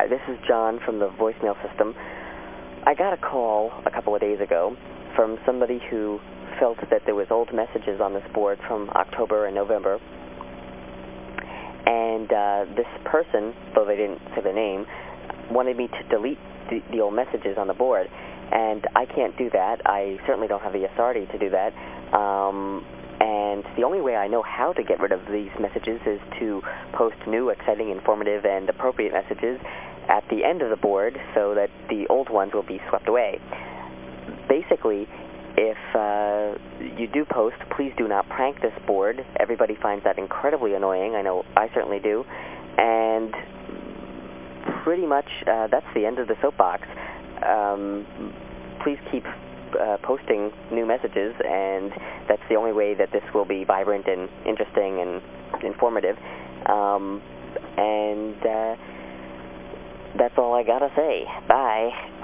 Hi, this is John from the voicemail system. I got a call a couple of days ago from somebody who felt that there was old messages on this board from October and November. And uh, this person, though they didn't say the name, wanted me to delete the, the old messages on the board. And I can't do that. I certainly don't have the authority to do that. Um, and the only way I know how to get rid of these messages is to post new, exciting, informative, and appropriate messages at the end of the board so that the old ones will be swept away. Basically, if uh, you do post, please do not prank this board. Everybody finds that incredibly annoying. I know I certainly do. And pretty much uh, that's the end of the soapbox. Um, please keep uh, posting new messages, and that's the only way that this will be vibrant and interesting and informative. Um, and uh, that's all I gotta say. Bye.